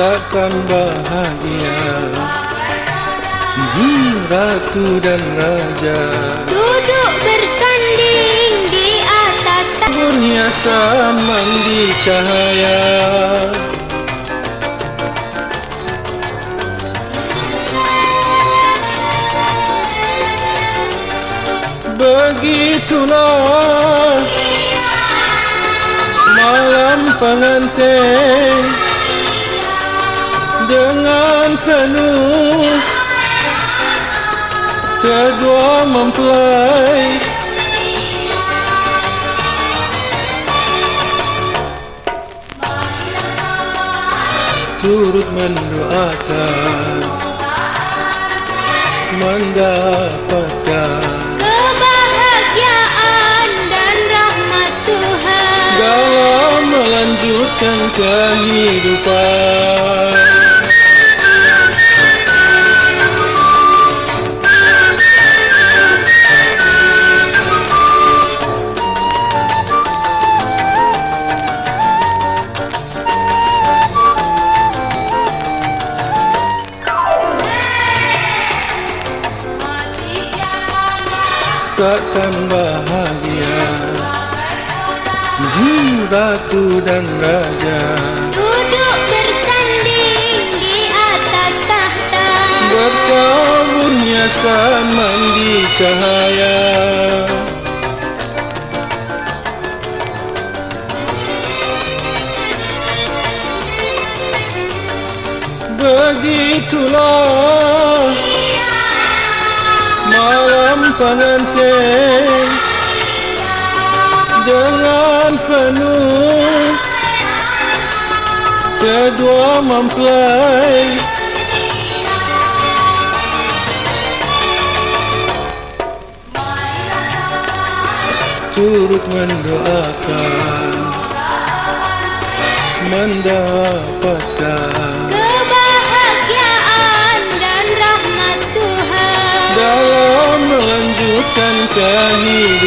takkan bahagia. Hmm, Ratu dan Raja Duduk bersanding di atas Taburnya mandi cahaya. Begitulah malam pengantin dengan penuh. Kedua mempelai. Turut mendoakan. Mendapatkan. Kebahagiaan dan rahmat Tuhan. Dalam melanjutkan kehidupan. Takkan bahagia. Hmm, Ratu dan Raja. Duduk bersanding di atas tahta. Bertaburnya mandi cahaya. Begitulah malam pengantin dengan penuh kedua mempelai. Turut mendoakan mendapatkan dan rahmat